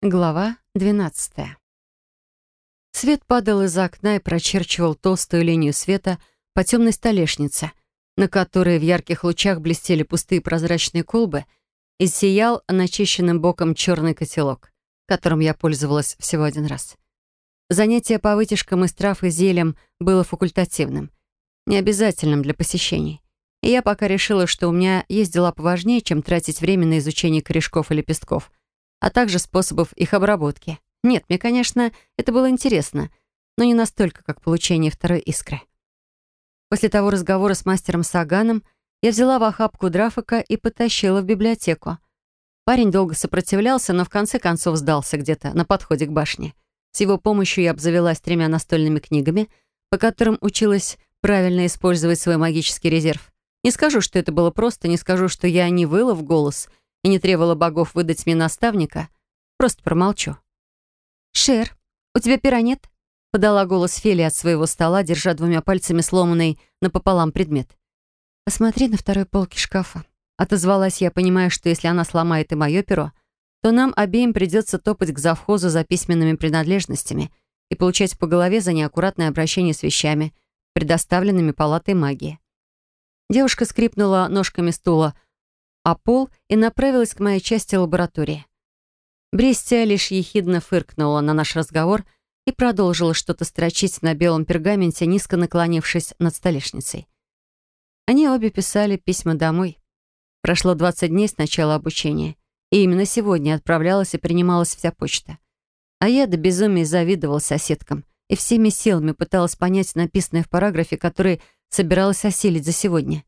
Глава 12. Свет падал из окна и прочерчивал толстую линию света по темной столешнице, на которой в ярких лучах блестели пустые прозрачные колбы и сиял начищенным боком черный котелок, которым я пользовалась всего один раз. Занятие по вытяжкам из трав и зелем было факультативным, необязательным для посещений. И я пока решила, что у меня есть дела поважнее, чем тратить время на изучение корешков и лепестков — а также способов их обработки. Нет, мне, конечно, это было интересно, но не настолько, как получение второй искры. После того разговора с мастером Саганом я взяла в охапку Драфика и потащила в библиотеку. Парень долго сопротивлялся, но в конце концов сдался где-то на подходе к башне. С его помощью я обзавелась тремя настольными книгами, по которым училась правильно использовать свой магический резерв. Не скажу, что это было просто, не скажу, что я не выла в голос и не требовала богов выдать мне наставника, просто промолчу. «Шер, у тебя пера нет?» — подала голос Фели от своего стола, держа двумя пальцами сломанный напополам предмет. «Посмотри на второй полке шкафа». Отозвалась я, понимая, что если она сломает и мое перо, то нам обеим придется топать к завхозу за письменными принадлежностями и получать по голове за неаккуратное обращение с вещами, предоставленными палатой магии. Девушка скрипнула ножками стула, а пол и направилась к моей части лаборатории. Брестия лишь ехидно фыркнула на наш разговор и продолжила что-то строчить на белом пергаменте, низко наклонившись над столешницей. Они обе писали письма домой. Прошло 20 дней с начала обучения, и именно сегодня отправлялась и принималась вся почта. А я до безумия завидовала соседкам и всеми силами пыталась понять написанное в параграфе, который собиралась осилить за сегодня.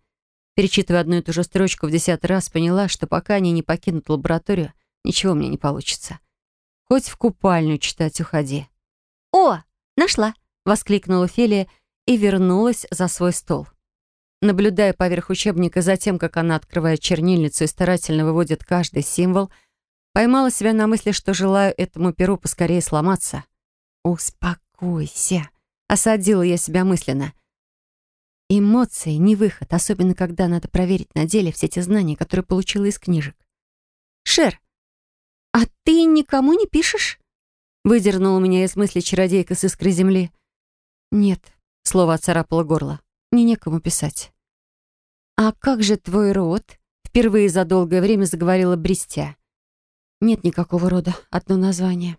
Перечитывая одну и ту же строчку в десятый раз, поняла, что пока они не покинут лабораторию, ничего мне не получится. Хоть в купальню читать уходи. «О, нашла!» — воскликнула Фелия и вернулась за свой стол. Наблюдая поверх учебника за тем, как она открывает чернильницу и старательно выводит каждый символ, поймала себя на мысли, что желаю этому перу поскорее сломаться. «Успокойся!» — осадила я себя мысленно. Эмоции — не выход, особенно когда надо проверить на деле все те знания, которые получила из книжек. «Шер, а ты никому не пишешь?» Выдернула меня из мысли чародейка с искры земли. «Нет», — слово отцарапало горло, — «мне некому писать». «А как же твой род?» — впервые за долгое время заговорила Бристя. «Нет никакого рода, одно название».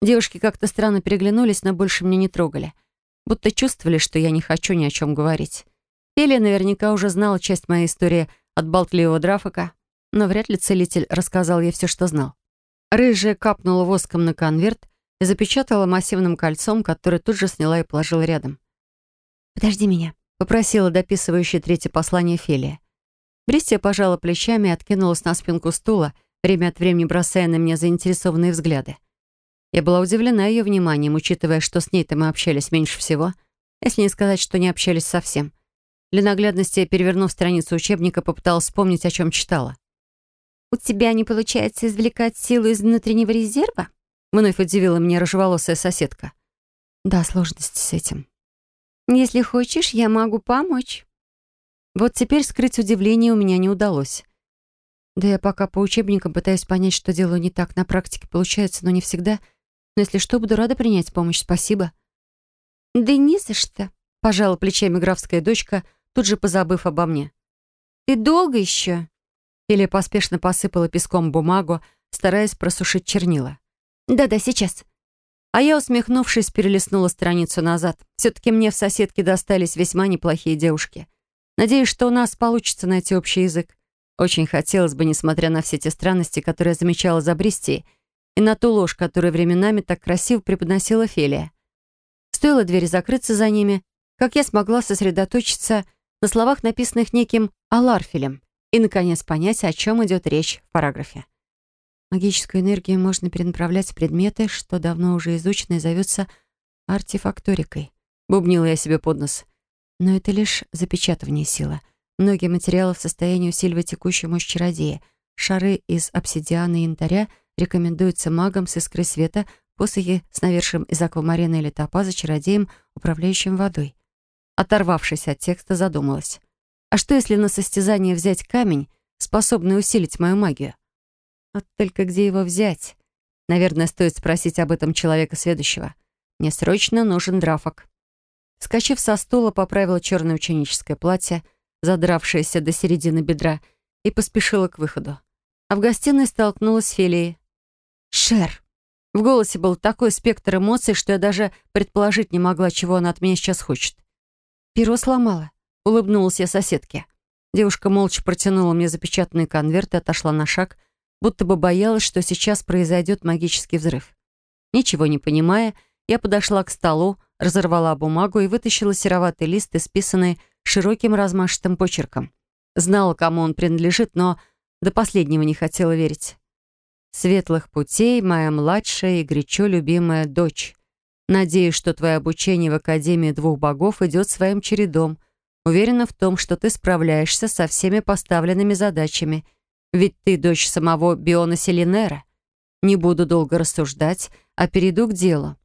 Девушки как-то странно переглянулись, но больше меня не трогали — будто чувствовали, что я не хочу ни о чем говорить. Пелия наверняка уже знала часть моей истории от болтливого драфика, но вряд ли целитель рассказал ей все, что знал. Рыжая капнула воском на конверт и запечатала массивным кольцом, которое тут же сняла и положила рядом. «Подожди меня», — попросила дописывающая третье послание Фелия. Бристия пожала плечами и откинулась на спинку стула, время от времени бросая на меня заинтересованные взгляды. Я была удивлена ее вниманием, учитывая, что с ней-то мы общались меньше всего, если не сказать, что не общались совсем. Для наглядности, перевернув страницу учебника, попыталась вспомнить, о чем читала. «У тебя не получается извлекать силу из внутреннего резерва?» Вновь удивила меня рыжеволосая соседка. «Да, сложности с этим». «Если хочешь, я могу помочь». Вот теперь скрыть удивление у меня не удалось. Да я пока по учебникам пытаюсь понять, что делаю не так. На практике получается, но не всегда — но если что, буду рада принять помощь. Спасибо». «Да не за что», — пожала плечами графская дочка, тут же позабыв обо мне. «Ты долго еще?» Или поспешно посыпала песком бумагу, стараясь просушить чернила. «Да-да, сейчас». А я, усмехнувшись, перелистнула страницу назад. Все-таки мне в соседке достались весьма неплохие девушки. Надеюсь, что у нас получится найти общий язык. Очень хотелось бы, несмотря на все те странности, которые я замечала за Бристией, и на ту ложь, которую временами так красиво преподносила Фелия. Стоило двери закрыться за ними, как я смогла сосредоточиться на словах, написанных неким Аларфелем, и, наконец, понять, о чем идет речь в параграфе. Магическую энергию можно перенаправлять в предметы, что давно уже изучено и зовется артефакторикой. Бубнила я себе под нос. Но это лишь запечатывание силы. Многие материалы в состоянии усиливать текущую мощь чародея. Шары из обсидиана и янтаря — рекомендуется магам с искры света, посохи с навершием из аквамарина или топаза, чародеем, управляющим водой. Оторвавшись от текста, задумалась. А что, если на состязание взять камень, способный усилить мою магию? Вот только где его взять? Наверное, стоит спросить об этом человека следующего. Мне срочно нужен драфок. Скачив со стула, поправила черное ученическое платье, задравшееся до середины бедра, и поспешила к выходу. А в гостиной столкнулась с Фелией. «Шер!» В голосе был такой спектр эмоций, что я даже предположить не могла, чего она от меня сейчас хочет. «Перо сломала», — улыбнулась я соседке. Девушка молча протянула мне запечатанный конверт и отошла на шаг, будто бы боялась, что сейчас произойдет магический взрыв. Ничего не понимая, я подошла к столу, разорвала бумагу и вытащила сероватый лист, исписанный широким размашистым почерком. Знала, кому он принадлежит, но до последнего не хотела верить. «Светлых путей, моя младшая и горячо любимая дочь. Надеюсь, что твое обучение в Академии двух богов идет своим чередом. Уверена в том, что ты справляешься со всеми поставленными задачами. Ведь ты дочь самого Биона Селинера. Не буду долго рассуждать, а перейду к делу.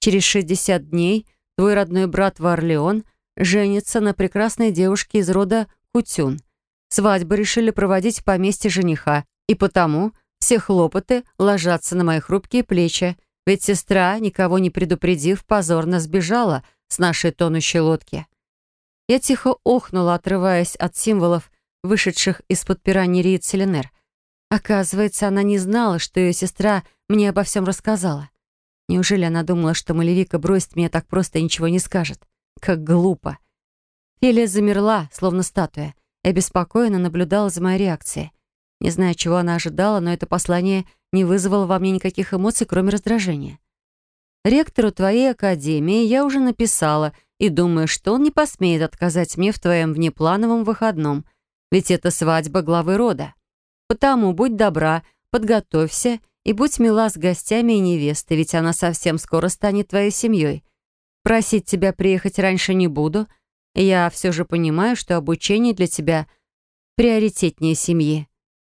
Через 60 дней твой родной брат Варлеон женится на прекрасной девушке из рода Кутюн. Свадьбу решили проводить в поместье жениха, и потому все хлопоты ложатся на мои хрупкие плечи, ведь сестра, никого не предупредив, позорно сбежала с нашей тонущей лодки. Я тихо охнула, отрываясь от символов, вышедших из-под пера Селенер. Оказывается, она не знала, что ее сестра мне обо всем рассказала. Неужели она думала, что Малевика бросит меня так просто и ничего не скажет? Как глупо. Фелия замерла, словно статуя, и обеспокоенно наблюдала за моей реакцией. Не знаю, чего она ожидала, но это послание не вызвало во мне никаких эмоций, кроме раздражения. «Ректору твоей академии я уже написала и думаю, что он не посмеет отказать мне в твоем внеплановом выходном, ведь это свадьба главы рода. Потому будь добра, подготовься и будь мила с гостями и невестой, ведь она совсем скоро станет твоей семьей. Просить тебя приехать раньше не буду. Я все же понимаю, что обучение для тебя приоритетнее семьи.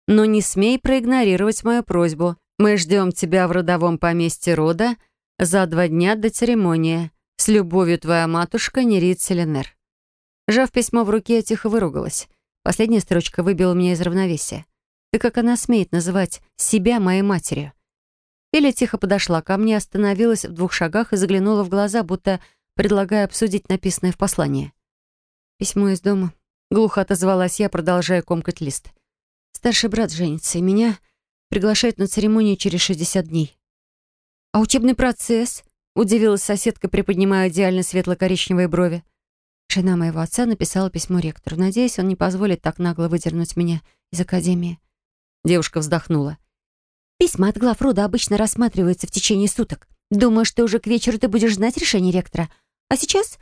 Но не смей проигнорировать мою просьбу. Мы ждем тебя в родовом поместье рода за два дня до церемонии. С любовью твоя матушка Нерит Селенер». Жав письмо в руке, я тихо выругалась. Последняя строчка выбила меня из равновесия. Да как она смеет называть себя моей матерью? Эля тихо подошла ко мне, остановилась в двух шагах и заглянула в глаза, будто предлагая обсудить написанное в послании. «Письмо из дома». Глухо отозвалась я, продолжая комкать лист. «Старший брат женится, и меня приглашают на церемонию через 60 дней». «А учебный процесс?» Удивилась соседка, приподнимая идеально светло-коричневые брови. Жена моего отца написала письмо ректору. Надеюсь, он не позволит так нагло выдернуть меня из академии. Девушка вздохнула. Письма от глав рода обычно рассматриваются в течение суток. Думаю, что уже к вечеру ты будешь знать решение ректора. А сейчас?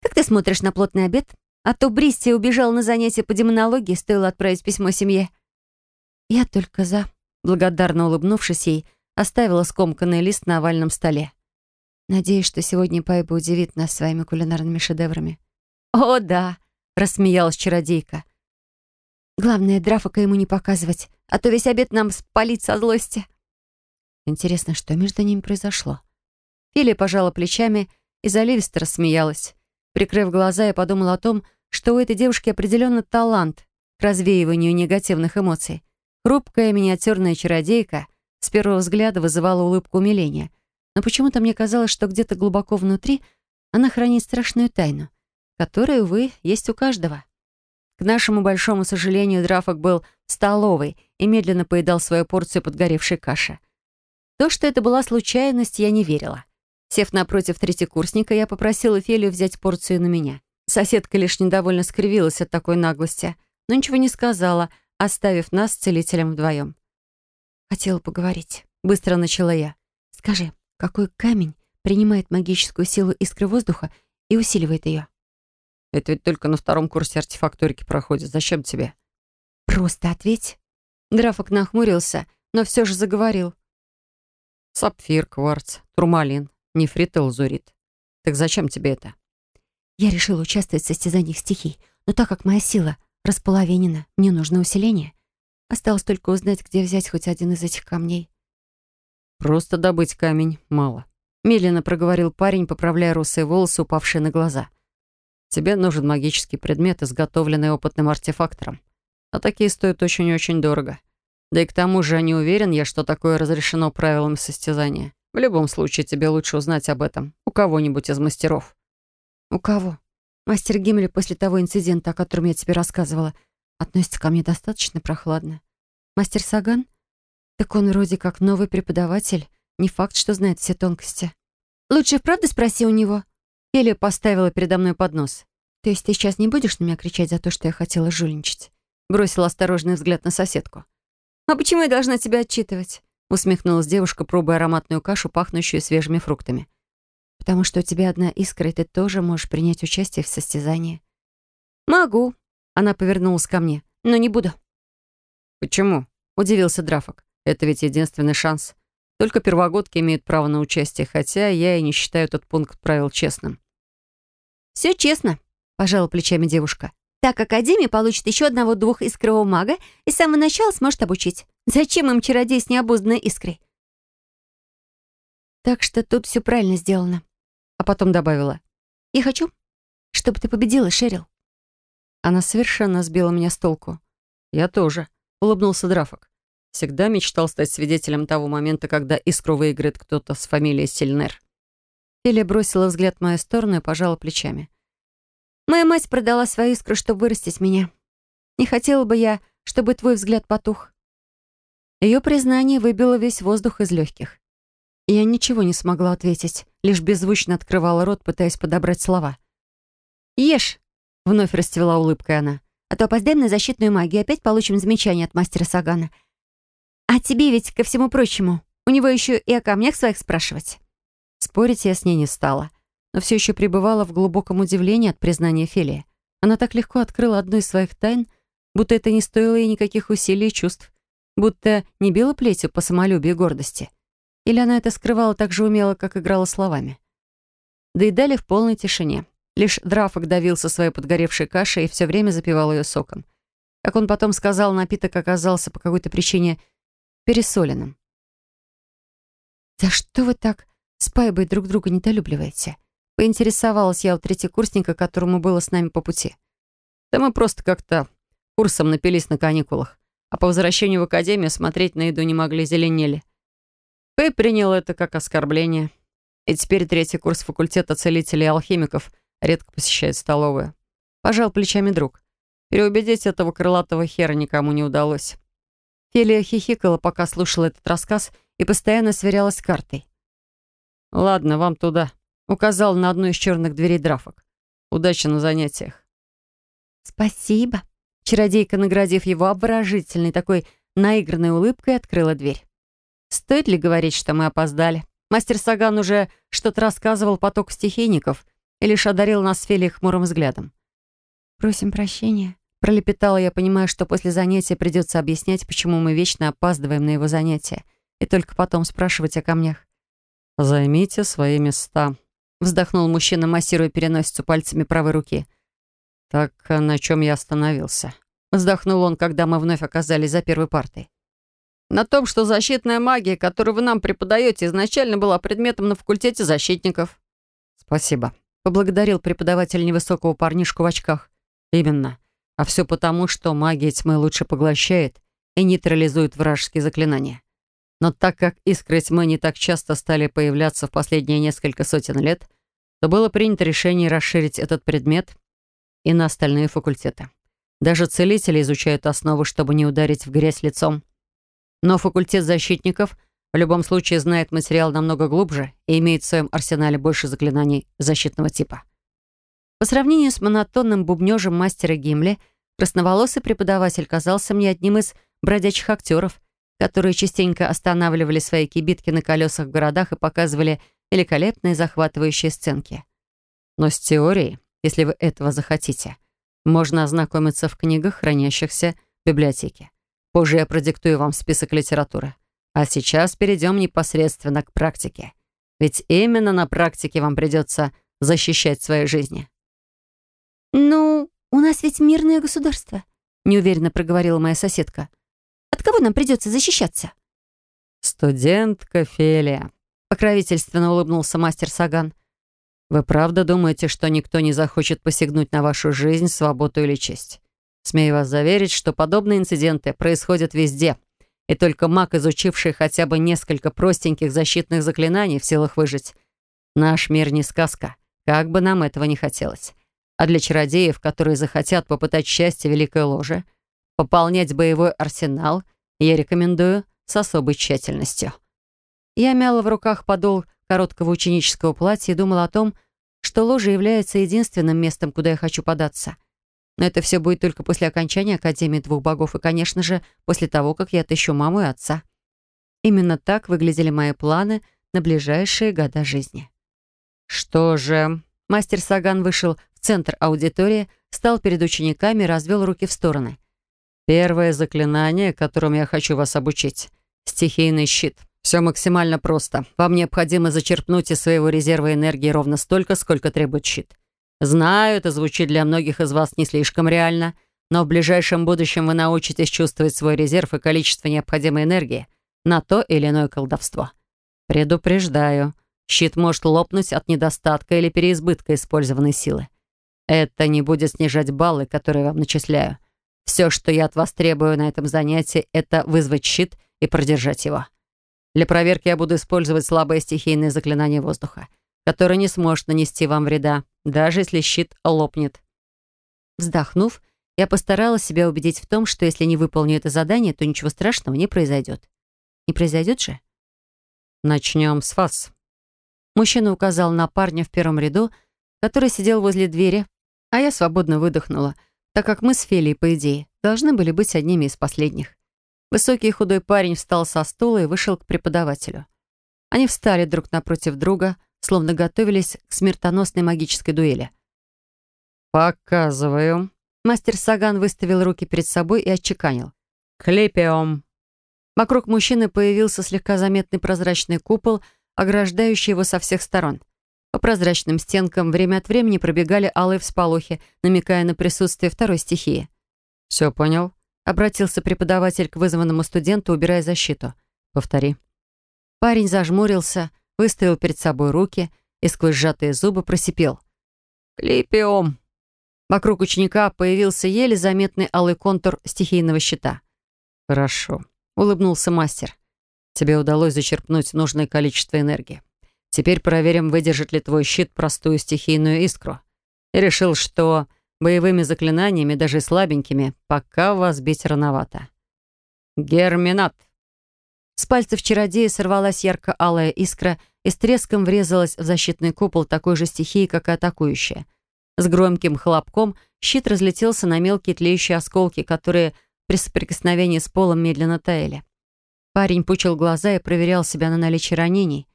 Как ты смотришь на плотный обед? А то Бристия убежал на занятия по демонологии, стоило отправить письмо семье. Я только за. Благодарно улыбнувшись ей, оставила скомканный лист на овальном столе. Надеюсь, что сегодня Пайба удивит нас своими кулинарными шедеврами. «О, да!» — рассмеялась чародейка. «Главное, драфака ему не показывать, а то весь обед нам спалит со злости». Интересно, что между ними произошло? Филия пожала плечами и заливисто рассмеялась. Прикрыв глаза, я подумала о том, что у этой девушки определенно талант к развеиванию негативных эмоций. Хрупкая миниатюрная чародейка с первого взгляда вызывала улыбку умиления — но почему-то мне казалось, что где-то глубоко внутри она хранит страшную тайну, которая, увы, есть у каждого. К нашему большому сожалению, Драфок был в столовой и медленно поедал свою порцию подгоревшей каши. То, что это была случайность, я не верила. Сев напротив третьекурсника, я попросила Фелию взять порцию на меня. Соседка лишь недовольно скривилась от такой наглости, но ничего не сказала, оставив нас с целителем вдвоем. «Хотела поговорить», — быстро начала я. «Скажи, какой камень принимает магическую силу искры воздуха и усиливает ее? Это ведь только на втором курсе артефакторики проходит. Зачем тебе? Просто ответь. Драфок нахмурился, но все же заговорил. Сапфир, кварц, турмалин, нефрит и лазурит. Так зачем тебе это? Я решила участвовать в состязаниях стихий, но так как моя сила располовинена, мне нужно усиление. Осталось только узнать, где взять хоть один из этих камней. «Просто добыть камень мало», — медленно проговорил парень, поправляя русые волосы, упавшие на глаза. «Тебе нужен магический предмет, изготовленный опытным артефактором. А такие стоят очень-очень дорого. Да и к тому же не уверен я, что такое разрешено правилами состязания. В любом случае, тебе лучше узнать об этом у кого-нибудь из мастеров». «У кого?» Мастер Гиммель после того инцидента, о котором я тебе рассказывала, относится ко мне достаточно прохладно. Мастер Саган? Так он вроде как новый преподаватель. Не факт, что знает все тонкости. Лучше вправду спроси у него. Элия поставила передо мной поднос. То есть ты сейчас не будешь на меня кричать за то, что я хотела жульничать? Бросила осторожный взгляд на соседку. «А почему я должна тебя отчитывать?» усмехнулась девушка, пробуя ароматную кашу, пахнущую свежими фруктами. «Потому что у тебя одна искра, и ты тоже можешь принять участие в состязании». «Могу», — она повернулась ко мне, — «но не буду». «Почему?» — удивился Драфок. «Это ведь единственный шанс. Только первогодки имеют право на участие, хотя я и не считаю этот пункт правил честным». «Все честно», — пожала плечами девушка. Так Академия получит еще одного двухискрового мага и с самого начала сможет обучить. Зачем им чародей с необузданной искрой? Так что тут все правильно сделано. А потом добавила. Я хочу, чтобы ты победила, Шерил. Она совершенно сбила меня с толку. Я тоже, улыбнулся Драфок. Всегда мечтал стать свидетелем того момента, когда искру выиграет кто-то с фамилией Сильнер. Фелия бросила взгляд в мою сторону и пожала плечами. Моя мать продала свою искру, чтобы вырастить меня. Не хотела бы я, чтобы твой взгляд потух. Ее признание выбило весь воздух из легких. Я ничего не смогла ответить, лишь беззвучно открывала рот, пытаясь подобрать слова. «Ешь!» — вновь расцвела улыбкой она. «А то опоздаем на защитную магию, опять получим замечание от мастера Сагана. А тебе ведь, ко всему прочему, у него еще и о камнях своих спрашивать». Спорить я с ней не стала но все еще пребывала в глубоком удивлении от признания Фелии. Она так легко открыла одну из своих тайн, будто это не стоило ей никаких усилий и чувств, будто не била плетью по самолюбию и гордости. Или она это скрывала так же умело, как играла словами. Да и дали в полной тишине. Лишь Драфок давился своей подгоревшей кашей и все время запивал ее соком. Как он потом сказал, напиток оказался по какой-то причине пересоленным. «За что вы так с Пайбой друг друга недолюбливаете?» Поинтересовалась я у третьекурсника, которому было с нами по пути. Да мы просто как-то курсом напились на каникулах, а по возвращению в академию смотреть на еду не могли, зеленели. Пэй принял это как оскорбление. И теперь третий курс факультета целителей и алхимиков редко посещает столовую. Пожал плечами друг. Переубедить этого крылатого хера никому не удалось. Фелия хихикала, пока слушала этот рассказ, и постоянно сверялась с картой. «Ладно, вам туда», Указал на одну из черных дверей драфок. Удачи на занятиях. Спасибо. Чародейка, наградив его обворожительной такой наигранной улыбкой, открыла дверь. Стоит ли говорить, что мы опоздали? Мастер Саган уже что-то рассказывал поток стихийников и лишь одарил нас с Фелией хмурым взглядом. «Просим прощения», — пролепетала я, понимая, что после занятия придется объяснять, почему мы вечно опаздываем на его занятия, и только потом спрашивать о камнях. «Займите свои места», Вздохнул мужчина, массируя переносицу пальцами правой руки. «Так на чем я остановился?» Вздохнул он, когда мы вновь оказались за первой партой. «На том, что защитная магия, которую вы нам преподаете, изначально была предметом на факультете защитников». «Спасибо», — поблагодарил преподаватель невысокого парнишку в очках. «Именно. А все потому, что магия тьмы лучше поглощает и нейтрализует вражеские заклинания. Но так как искры тьмы не так часто стали появляться в последние несколько сотен лет, то было принято решение расширить этот предмет и на остальные факультеты. Даже целители изучают основы, чтобы не ударить в грязь лицом. Но факультет защитников в любом случае знает материал намного глубже и имеет в своем арсенале больше заклинаний защитного типа. По сравнению с монотонным бубнёжем мастера Гимли, красноволосый преподаватель казался мне одним из бродячих актеров, которые частенько останавливали свои кибитки на колесах в городах и показывали великолепные захватывающие сценки. Но с теорией, если вы этого захотите, можно ознакомиться в книгах, хранящихся в библиотеке. Позже я продиктую вам список литературы. А сейчас перейдем непосредственно к практике. Ведь именно на практике вам придется защищать свои жизни. «Ну, у нас ведь мирное государство», — неуверенно проговорила моя соседка. От кого нам придется защищаться?» «Студентка Фелия», — покровительственно улыбнулся мастер Саган. «Вы правда думаете, что никто не захочет посягнуть на вашу жизнь, свободу или честь? Смею вас заверить, что подобные инциденты происходят везде, И только маг, изучивший хотя бы несколько простеньких защитных заклинаний, в силах выжить. Наш мир не сказка, как бы нам этого не хотелось. А для чародеев, которые захотят попытать счастье Великой Ложе, пополнять боевой арсенал, я рекомендую с особой тщательностью. Я мяла в руках подол короткого ученического платья и думала о том, что ложа является единственным местом, куда я хочу податься. Но это все будет только после окончания Академии двух богов и, конечно же, после того, как я отыщу маму и отца. Именно так выглядели мои планы на ближайшие года жизни. Что же... Мастер Саган вышел в центр аудитории, стал перед учениками и развел руки в стороны. «Первое заклинание, которым я хочу вас обучить — стихийный щит. Все максимально просто. Вам необходимо зачерпнуть из своего резерва энергии ровно столько, сколько требует щит. Знаю, это звучит для многих из вас не слишком реально, но в ближайшем будущем вы научитесь чувствовать свой резерв и количество необходимой энергии на то или иное колдовство. Предупреждаю, щит может лопнуть от недостатка или переизбытка использованной силы. Это не будет снижать баллы, которые вам начисляю. Все, что я от вас требую на этом занятии, это вызвать щит и продержать его. Для проверки я буду использовать слабое стихийное заклинание воздуха, которое не сможет нанести вам вреда, даже если щит лопнет. Вздохнув, я постаралась себя убедить в том, что если не выполню это задание, то ничего страшного не произойдет. Не произойдет же? Начнем с вас. Мужчина указал на парня в первом ряду, который сидел возле двери, а я свободно выдохнула, так как мы с Фелией, по идее, должны были быть одними из последних. Высокий худой парень встал со стула и вышел к преподавателю. Они встали друг напротив друга, словно готовились к смертоносной магической дуэли. «Показываю». Мастер Саган выставил руки перед собой и отчеканил. «Клепиум». Вокруг мужчины появился слегка заметный прозрачный купол, ограждающий его со всех сторон. По прозрачным стенкам время от времени пробегали алые всполохи, намекая на присутствие второй стихии. «Все понял?» Обратился преподаватель к вызванному студенту, убирая защиту. «Повтори». Парень зажмурился, выставил перед собой руки и сквозь сжатые зубы просипел. «Клипиом!» Вокруг ученика появился еле заметный алый контур стихийного щита. «Хорошо», — улыбнулся мастер. «Тебе удалось зачерпнуть нужное количество энергии. Теперь проверим, выдержит ли твой щит простую стихийную искру. И решил, что Боевыми заклинаниями, даже слабенькими, пока вас бить рановато. Герминат. С пальцев чародея сорвалась ярко-алая искра и с треском врезалась в защитный купол такой же стихии, как и атакующая. С громким хлопком щит разлетелся на мелкие тлеющие осколки, которые при соприкосновении с полом медленно таяли. Парень пучил глаза и проверял себя на наличие ранений.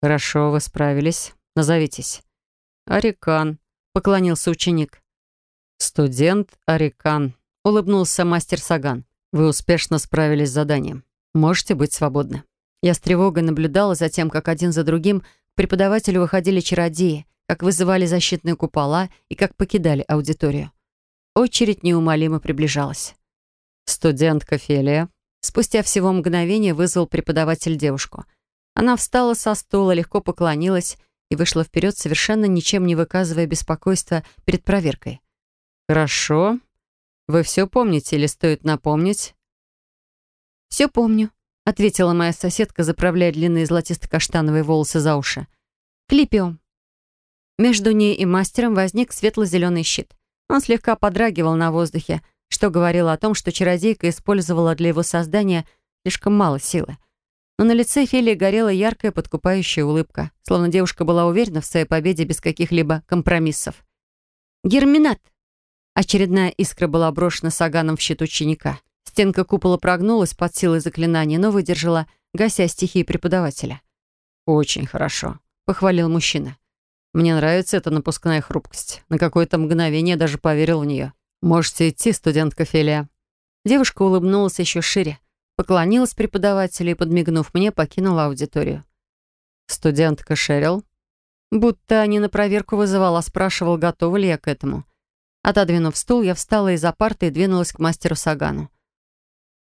«Хорошо, вы справились. Назовитесь». «Арикан», — поклонился ученик. «Студент Арикан», — улыбнулся мастер Саган. «Вы успешно справились с заданием. Можете быть свободны». Я с тревогой наблюдала за тем, как один за другим к преподавателю выходили чародеи, как вызывали защитные купола и как покидали аудиторию. Очередь неумолимо приближалась. «Студентка Фелия», спустя всего мгновение вызвал преподаватель девушку. Она встала со стула, легко поклонилась и вышла вперед, совершенно ничем не выказывая беспокойства перед проверкой. «Хорошо. Вы все помните или стоит напомнить?» «Все помню», — ответила моя соседка, заправляя длинные золотисто-каштановые волосы за уши. «Клипиум». Между ней и мастером возник светло-зеленый щит. Он слегка подрагивал на воздухе, что говорило о том, что чародейка использовала для его создания слишком мало силы. Но на лице Фелии горела яркая подкупающая улыбка, словно девушка была уверена в своей победе без каких-либо компромиссов. «Герминат!» Очередная искра была брошена саганом в щит ученика. Стенка купола прогнулась под силой заклинания, но выдержала, гася стихии преподавателя. «Очень хорошо», — похвалил мужчина. «Мне нравится эта напускная хрупкость. На какое-то мгновение даже поверил в нее. Можете идти, студентка Фелия». Девушка улыбнулась еще шире, поклонилась преподавателю и, подмигнув мне, покинула аудиторию. Студентка Шерил, будто не на проверку вызывала, спрашивал, готова ли я к этому. Отодвинув стул, я встала из-за парты и двинулась к мастеру Сагану.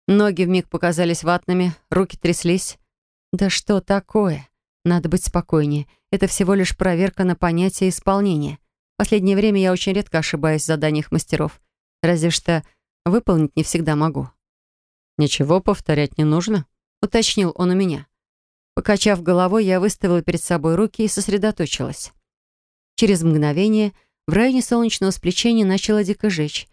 Ноги вмиг показались ватными, руки тряслись. Да что такое? Надо быть спокойнее. Это всего лишь проверка на понятие исполнения. В последнее время я очень редко ошибаюсь в заданиях мастеров. Разве что выполнить не всегда могу. «Ничего повторять не нужно», — уточнил он у меня. Покачав головой, я выставила перед собой руки и сосредоточилась. Через мгновение в районе солнечного сплетения начало дико жечь.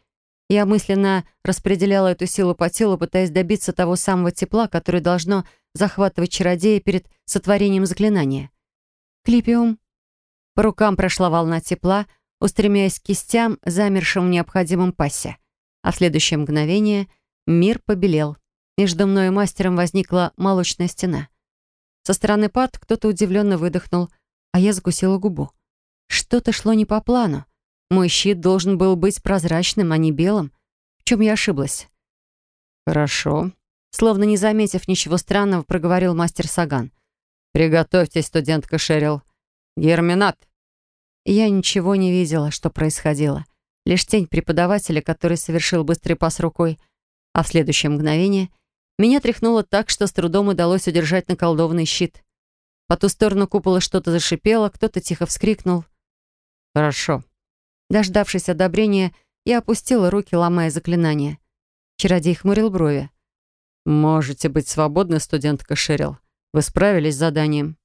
Я мысленно распределяла эту силу по телу, пытаясь добиться того самого тепла, которое должно захватывать чародея перед сотворением заклинания. Клипиум. По рукам прошла волна тепла, устремяясь к кистям, замершим в необходимом пасе. А в следующее мгновение мир побелел. Между мной и мастером возникла молочная стена. Со стороны пад кто-то удивленно выдохнул, а я закусила губу. Что-то шло не по плану. Мой щит должен был быть прозрачным, а не белым. В чем я ошиблась? «Хорошо», Словно не заметив ничего странного, проговорил мастер Саган. «Приготовьтесь, студентка Шерил. Герминат!» Я ничего не видела, что происходило. Лишь тень преподавателя, который совершил быстрый пас рукой. А в следующее мгновение меня тряхнуло так, что с трудом удалось удержать наколдованный щит. По ту сторону купола что-то зашипело, кто-то тихо вскрикнул. «Хорошо». Дождавшись одобрения, я опустила руки, ломая заклинание. Чародей хмурил брови. «Можете быть свободны, студентка Шерил. Вы справились с заданием».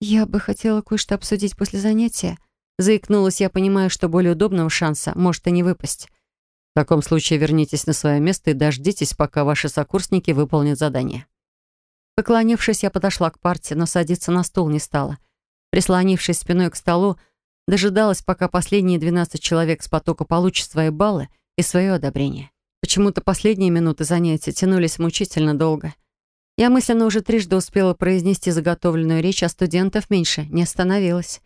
«Я бы хотела кое-что обсудить после занятия». Заикнулась я, понимая, что более удобного шанса может и не выпасть. «В таком случае вернитесь на свое место и дождитесь, пока ваши сокурсники выполнят задание». Поклонившись, я подошла к парте, но садиться на стул не стала. Прислонившись спиной к столу, дожидалась, пока последние 12 человек с потока получат свои баллы и свое одобрение. Почему-то последние минуты занятия тянулись мучительно долго. Я мысленно уже трижды успела произнести заготовленную речь, а студентов меньше не остановилась.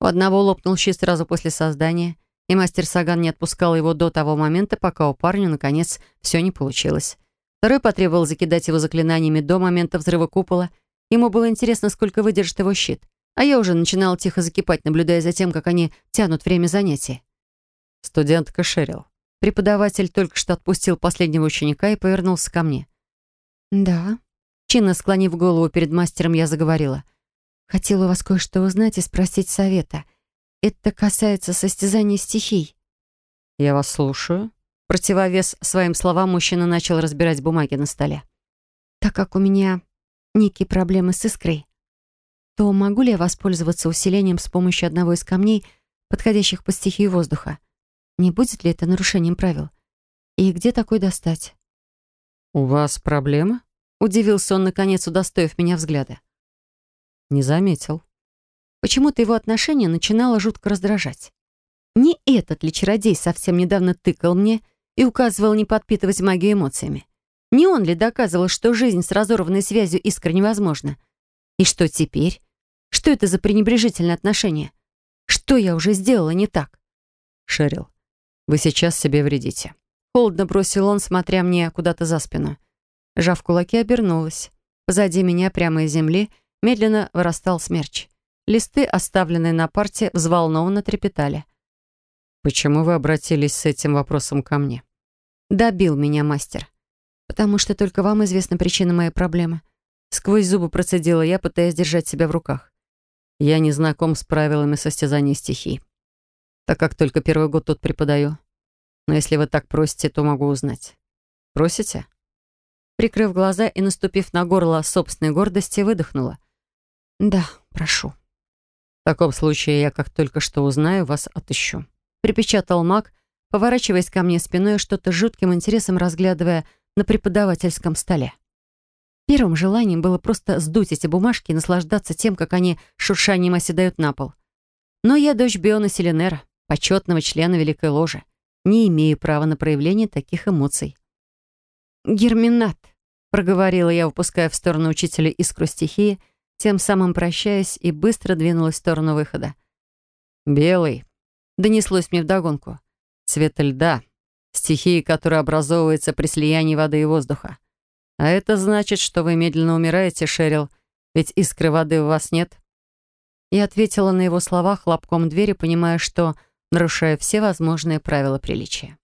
У одного лопнул щит сразу после создания, и мастер Саган не отпускал его до того момента, пока у парня, наконец, все не получилось. Второй потребовал закидать его заклинаниями до момента взрыва купола. Ему было интересно, сколько выдержит его щит. А я уже начинала тихо закипать, наблюдая за тем, как они тянут время занятий. Студентка Шерил. Преподаватель только что отпустил последнего ученика и повернулся ко мне. «Да». Чинно склонив голову перед мастером, я заговорила. «Хотела у вас кое-что узнать и спросить совета. Это касается состязания стихий». «Я вас слушаю». Противовес своим словам мужчина начал разбирать бумаги на столе. «Так как у меня некие проблемы с искрой, то могу ли я воспользоваться усилением с помощью одного из камней, подходящих под стихию воздуха?» Не будет ли это нарушением правил? И где такой достать? «У вас проблема?» Удивился он, наконец, удостоив меня взгляда. «Не заметил». Почему-то его отношение начинало жутко раздражать. Не этот ли чародей совсем недавно тыкал мне и указывал не подпитывать магию эмоциями? Не он ли доказывал, что жизнь с разорванной связью искренне невозможна? И что теперь? Что это за пренебрежительное отношение? Что я уже сделала не так? Шерил, вы сейчас себе вредите». Холодно бросил он, смотря мне куда-то за спину. Жав кулаки, обернулась. Позади меня, прямо из земли, медленно вырастал смерч. Листы, оставленные на парте, взволнованно трепетали. «Почему вы обратились с этим вопросом ко мне?» Добил меня мастер. «Потому что только вам известна причина моей проблемы». Сквозь зубы процедила я, пытаясь держать себя в руках. «Я не знаком с правилами состязания стихий так как только первый год тут преподаю. Но если вы так просите, то могу узнать. Просите?» Прикрыв глаза и наступив на горло собственной гордости, выдохнула. «Да, прошу». «В таком случае я, как только что узнаю, вас отыщу», припечатал маг, поворачиваясь ко мне спиной, что-то жутким интересом разглядывая на преподавательском столе. Первым желанием было просто сдуть эти бумажки и наслаждаться тем, как они шуршанием оседают на пол. Но я дочь Биона Селенера почетного члена Великой Ложи, не имею права на проявление таких эмоций. «Герминат», — проговорила я, выпуская в сторону учителя искру стихии, тем самым прощаясь и быстро двинулась в сторону выхода. «Белый», — донеслось мне вдогонку. «Цвет льда, стихии, которая образовывается при слиянии воды и воздуха. А это значит, что вы медленно умираете, Шерил, ведь искры воды у вас нет». Я ответила на его слова хлопком двери, понимая, что нарушая все возможные правила приличия.